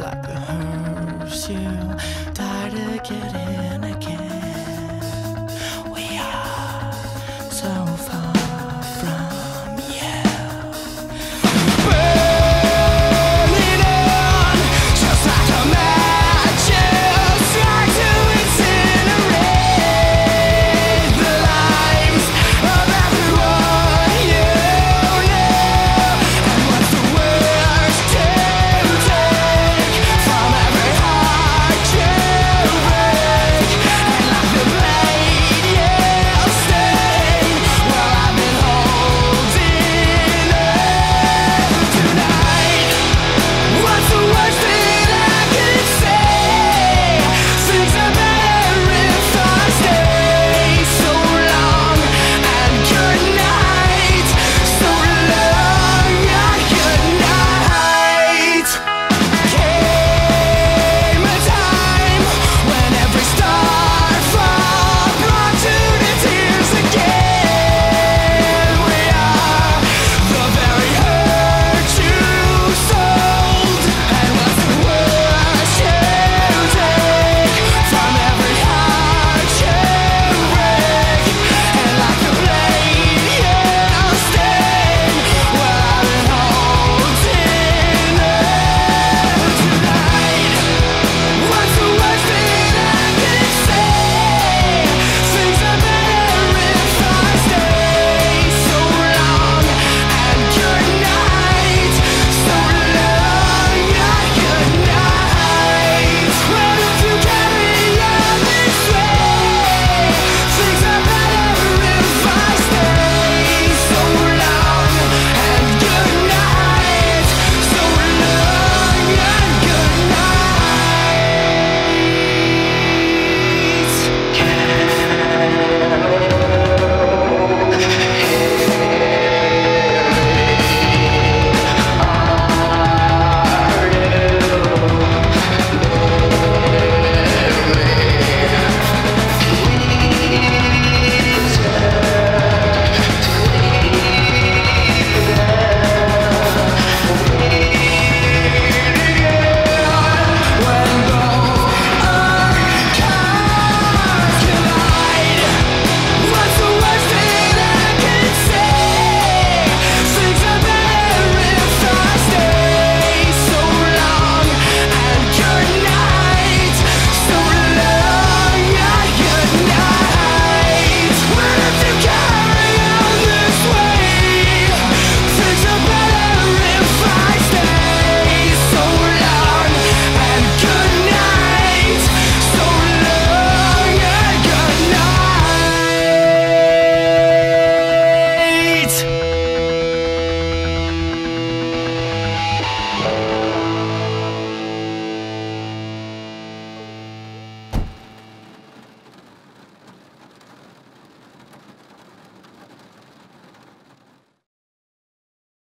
like a herb you die to get it.